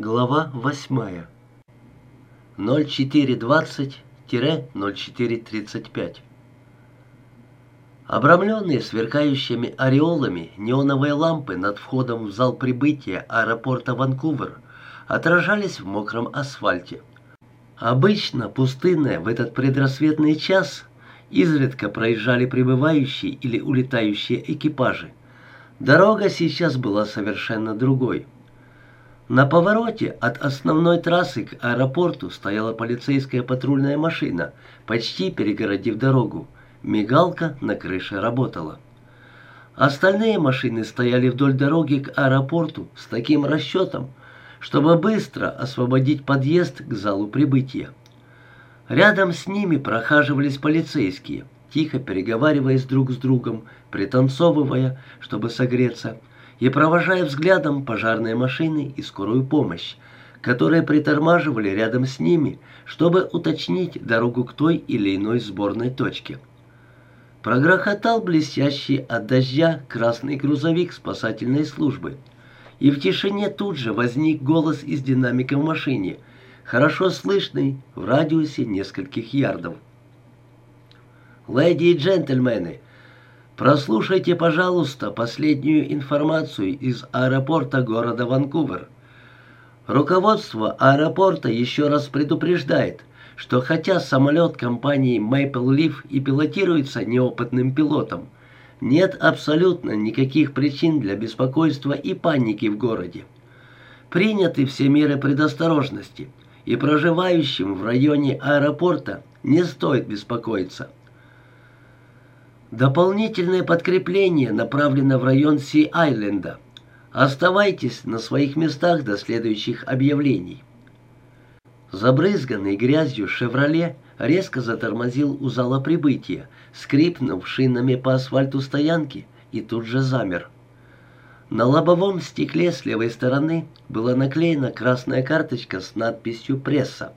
Глава 8. 0420-0435. Обрамленные сверкающими ореолами неоновые лампы над входом в зал прибытия аэропорта Ванкувер отражались в мокром асфальте. Обычно пустынная в этот предрассветный час изредка проезжали прибывающие или улетающие экипажи. Дорога сейчас была совершенно другой. На повороте от основной трассы к аэропорту стояла полицейская патрульная машина, почти перегородив дорогу. Мигалка на крыше работала. Остальные машины стояли вдоль дороги к аэропорту с таким расчетом, чтобы быстро освободить подъезд к залу прибытия. Рядом с ними прохаживались полицейские, тихо переговариваясь друг с другом, пританцовывая, чтобы согреться, и провожая взглядом пожарные машины и скорую помощь, которые притормаживали рядом с ними, чтобы уточнить дорогу к той или иной сборной точке. Прогрохотал блестящий от дождя красный грузовик спасательной службы, и в тишине тут же возник голос из динамика в машине, хорошо слышный в радиусе нескольких ярдов. «Леди и джентльмены!» Прослушайте, пожалуйста, последнюю информацию из аэропорта города Ванкувер. Руководство аэропорта еще раз предупреждает, что хотя самолет компании Maple Leaf и пилотируется неопытным пилотом, нет абсолютно никаких причин для беспокойства и паники в городе. Приняты все меры предосторожности, и проживающим в районе аэропорта не стоит беспокоиться. Дополнительное подкрепление направлено в район Си-Айленда. Оставайтесь на своих местах до следующих объявлений. Забрызганный грязью «Шевроле» резко затормозил у зала прибытия, скрипнув шинами по асфальту стоянки, и тут же замер. На лобовом стекле с левой стороны была наклеена красная карточка с надписью «Пресса».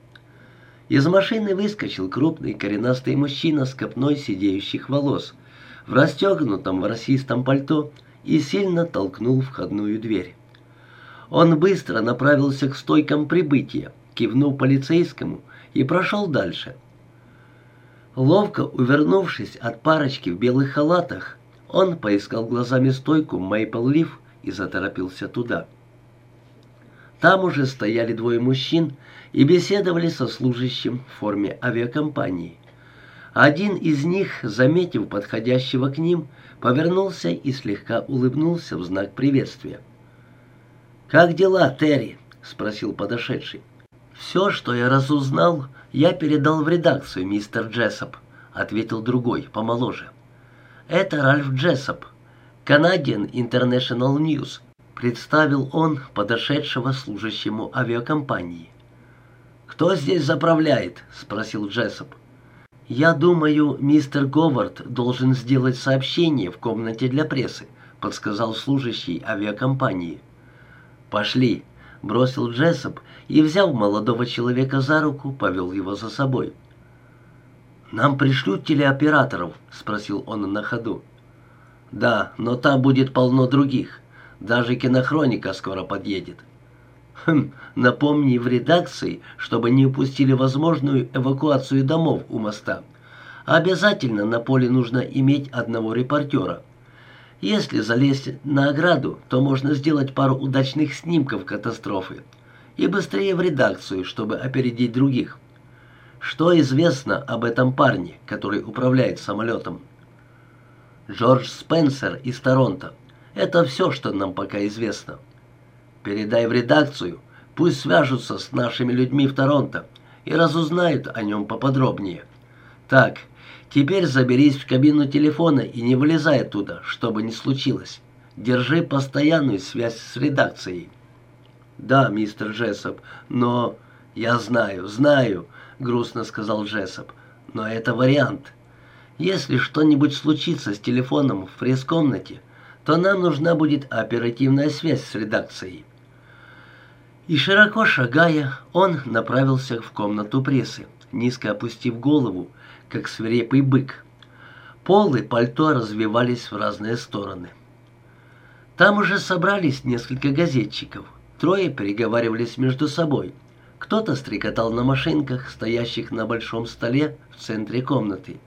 Из машины выскочил крупный коренастый мужчина с копной сидеющих волос, в расстегнутом ворсистом пальто и сильно толкнул входную дверь. Он быстро направился к стойкам прибытия, кивнул полицейскому и прошел дальше. Ловко увернувшись от парочки в белых халатах, он поискал глазами стойку Мейпл Лив и заторопился туда. Там уже стояли двое мужчин и беседовали со служащим в форме авиакомпании. Один из них, заметив подходящего к ним, повернулся и слегка улыбнулся в знак приветствия. «Как дела, Терри?» — спросил подошедший. «Все, что я разузнал, я передал в редакцию, мистер Джессоп», — ответил другой, помоложе. «Это Ральф Джессоп, Canadian International News», — представил он подошедшего служащему авиакомпании. «Кто здесь заправляет?» — спросил Джессоп. «Я думаю, мистер Говард должен сделать сообщение в комнате для прессы», подсказал служащий авиакомпании. «Пошли», — бросил Джессоп и, взяв молодого человека за руку, повел его за собой. «Нам пришлют телеоператоров?» — спросил он на ходу. «Да, но там будет полно других. Даже кинохроника скоро подъедет». Хм, напомни в редакции, чтобы не упустили возможную эвакуацию домов у моста. Обязательно на поле нужно иметь одного репортера. Если залезть на ограду, то можно сделать пару удачных снимков катастрофы. И быстрее в редакцию, чтобы опередить других. Что известно об этом парне, который управляет самолетом? Джордж Спенсер из Торонто. Это все, что нам пока известно. Передай в редакцию, пусть свяжутся с нашими людьми в Торонто и разузнают о нем поподробнее. Так, теперь заберись в кабину телефона и не вылезай оттуда, что бы ни случилось. Держи постоянную связь с редакцией. Да, мистер Джессоп, но... Я знаю, знаю, грустно сказал Джессоп. Но это вариант. Если что-нибудь случится с телефоном в пресс-комнате, то нам нужна будет оперативная связь с редакцией. И широко шагая, он направился в комнату прессы, низко опустив голову, как свирепый бык. Полы пальто развивались в разные стороны. Там уже собрались несколько газетчиков. Трое переговаривались между собой. Кто-то стрекотал на машинках, стоящих на большом столе в центре комнаты.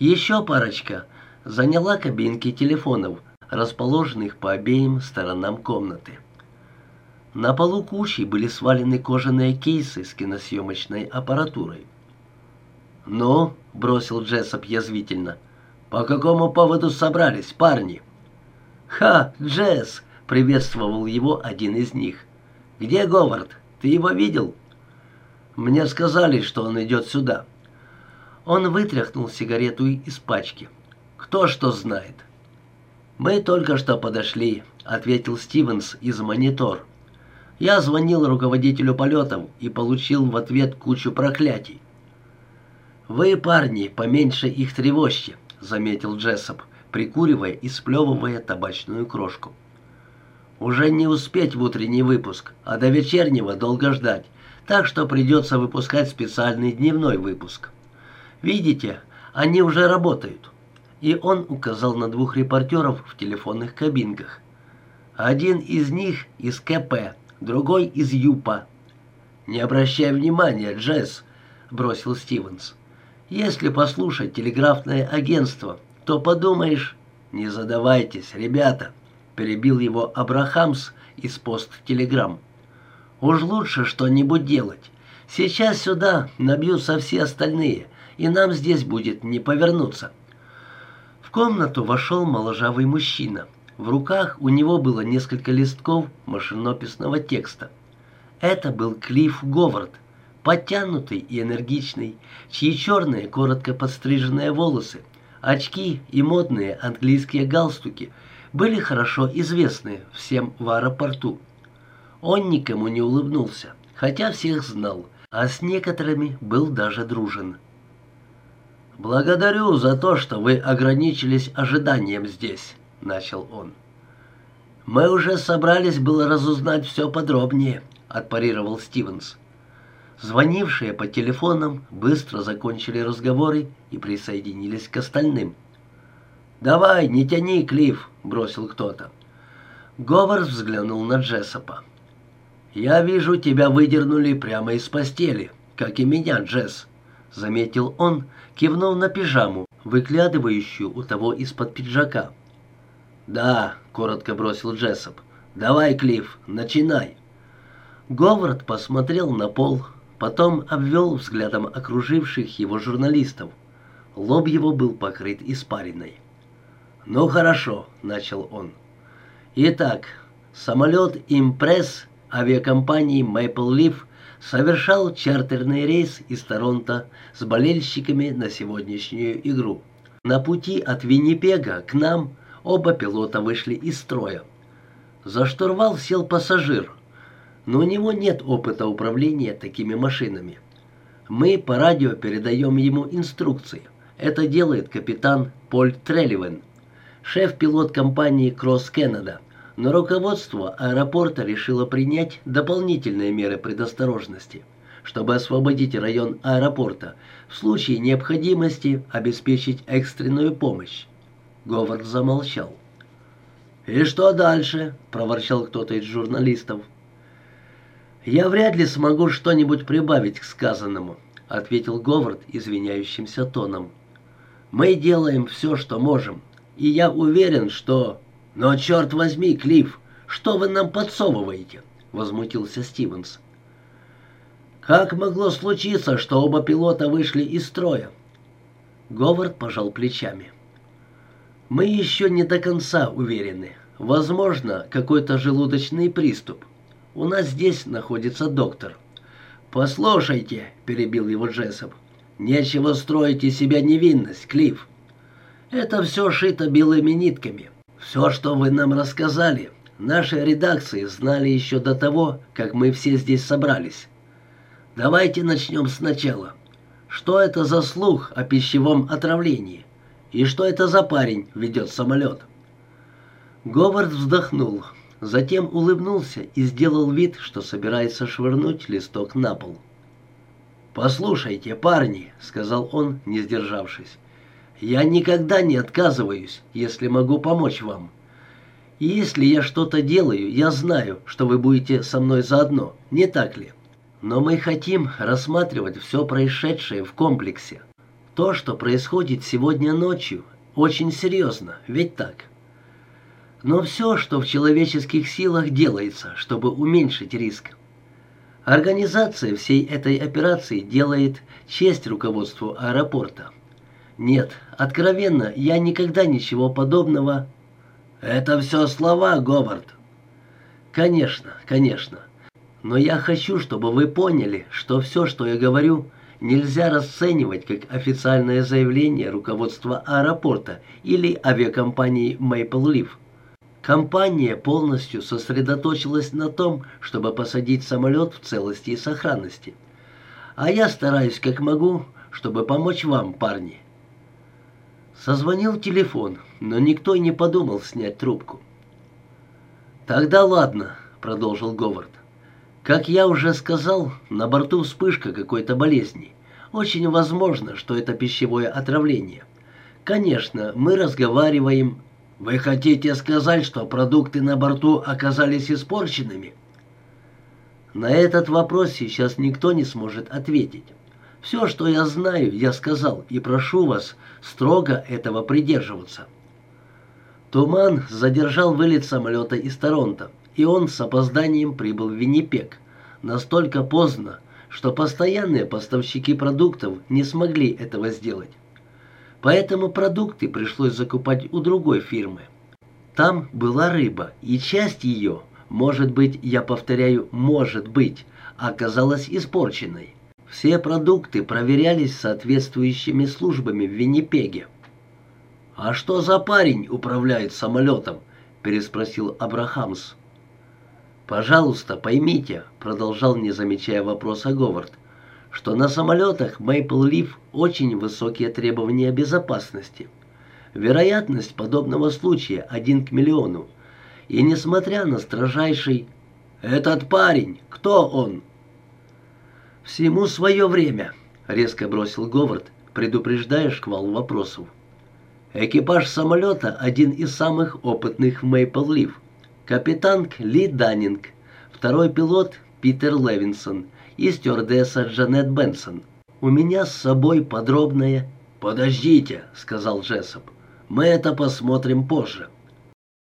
Еще парочка заняла кабинки телефонов, расположенных по обеим сторонам комнаты. На полу кучей были свалены кожаные кейсы с киносъемочной аппаратурой. «Ну», — бросил Джессоп язвительно, — «по какому поводу собрались, парни?» «Ха, Джесс!» — приветствовал его один из них. «Где Говард? Ты его видел?» «Мне сказали, что он идет сюда». Он вытряхнул сигарету из пачки. «Кто что знает?» «Мы только что подошли», — ответил Стивенс из монитор. «Я звонил руководителю полетов и получил в ответ кучу проклятий». «Вы, парни, поменьше их тревожьте», — заметил Джессоп, прикуривая и сплевывая табачную крошку. «Уже не успеть в утренний выпуск, а до вечернего долго ждать, так что придется выпускать специальный дневной выпуск. Видите, они уже работают» и он указал на двух репортеров в телефонных кабинках. Один из них из КП, другой из ЮПА. «Не обращай внимания, Джесс», — бросил Стивенс. «Если послушать телеграфное агентство, то подумаешь...» «Не задавайтесь, ребята», — перебил его Абрахамс из пост-телеграмм. «Уж лучше что-нибудь делать. Сейчас сюда набьются все остальные, и нам здесь будет не повернуться». В комнату вошел моложавый мужчина. В руках у него было несколько листков машинописного текста. Это был Клифф Говард, подтянутый и энергичный, чьи черные, коротко подстриженные волосы, очки и модные английские галстуки были хорошо известны всем в аэропорту. Он никому не улыбнулся, хотя всех знал, а с некоторыми был даже дружен. «Благодарю за то, что вы ограничились ожиданием здесь», — начал он. «Мы уже собрались было разузнать все подробнее», — отпарировал Стивенс. Звонившие по телефонам быстро закончили разговоры и присоединились к остальным. «Давай, не тяни, Клифф», — бросил кто-то. Говард взглянул на Джессопа. «Я вижу, тебя выдернули прямо из постели, как и меня, Джесс», — заметил он, кивнул на пижаму, выглядывающую у того из-под пиджака. «Да», — коротко бросил Джессоп. «Давай, Клифф, начинай». Говард посмотрел на пол, потом обвел взглядом окруживших его журналистов. Лоб его был покрыт испариной. «Ну хорошо», — начал он. «Итак, самолет «Импресс» авиакомпании «Мэйпл Лив» совершал чартерный рейс из Торонто с болельщиками на сегодняшнюю игру. На пути от Виннипега к нам оба пилота вышли из строя. За штурвал сел пассажир, но у него нет опыта управления такими машинами. Мы по радио передаем ему инструкции. Это делает капитан Поль Трелливен, шеф-пилот компании «Кросс Кеннеда» но руководство аэропорта решило принять дополнительные меры предосторожности, чтобы освободить район аэропорта в случае необходимости обеспечить экстренную помощь. Говард замолчал. «И что дальше?» – проворчал кто-то из журналистов. «Я вряд ли смогу что-нибудь прибавить к сказанному», — ответил Говард извиняющимся тоном. «Мы делаем все, что можем, и я уверен, что...» «Но, черт возьми, Клифф, что вы нам подсовываете?» — возмутился Стивенс. «Как могло случиться, что оба пилота вышли из строя?» Говард пожал плечами. «Мы еще не до конца уверены. Возможно, какой-то желудочный приступ. У нас здесь находится доктор». «Послушайте», — перебил его Джессоп, — «нечего строить из себя невинность, Клифф. Это все шито белыми нитками». Все, что вы нам рассказали, наши редакции знали еще до того, как мы все здесь собрались. Давайте начнем сначала. Что это за слух о пищевом отравлении? И что это за парень ведет самолет? Говард вздохнул, затем улыбнулся и сделал вид, что собирается швырнуть листок на пол. «Послушайте, парни», — сказал он, не сдержавшись, я никогда не отказываюсь, если могу помочь вам. если я что-то делаю, я знаю, что вы будете со мной заодно, не так ли? Но мы хотим рассматривать все происшедшее в комплексе. То, что происходит сегодня ночью, очень серьезно, ведь так? Но все, что в человеческих силах делается, чтобы уменьшить риск. Организация всей этой операции делает честь руководству аэропорта. Нет, откровенно, я никогда ничего подобного... Это все слова, Говард. Конечно, конечно. Но я хочу, чтобы вы поняли, что все, что я говорю, нельзя расценивать как официальное заявление руководства аэропорта или авиакомпании Maple Leaf. Компания полностью сосредоточилась на том, чтобы посадить самолет в целости и сохранности. А я стараюсь как могу, чтобы помочь вам, парни. Созвонил телефон, но никто не подумал снять трубку. «Тогда ладно», — продолжил Говард. «Как я уже сказал, на борту вспышка какой-то болезни. Очень возможно, что это пищевое отравление. Конечно, мы разговариваем...» «Вы хотите сказать, что продукты на борту оказались испорченными?» На этот вопрос сейчас никто не сможет ответить. Все, что я знаю, я сказал, и прошу вас строго этого придерживаться. Туман задержал вылет самолета из Торонто, и он с опозданием прибыл в Виннипек. Настолько поздно, что постоянные поставщики продуктов не смогли этого сделать. Поэтому продукты пришлось закупать у другой фирмы. Там была рыба, и часть ее, может быть, я повторяю, может быть, оказалась испорченной. Все продукты проверялись соответствующими службами в Виннипеге. «А что за парень управляет самолетом?» – переспросил Абрахамс. «Пожалуйста, поймите», – продолжал, не замечая вопроса Говард, «что на самолетах Maple Leaf очень высокие требования безопасности. Вероятность подобного случая один к миллиону. И несмотря на строжайший... «Этот парень, кто он?» «Всему свое время», — резко бросил Говард, предупреждая шквал вопросов. Экипаж самолета один из самых опытных в Мейпл Лив. Капитан Ли Даннинг, второй пилот Питер Левинсон и стюардесса Джанет Бенсон. У меня с собой подробное... «Подождите», — сказал Джессоп, — «мы это посмотрим позже».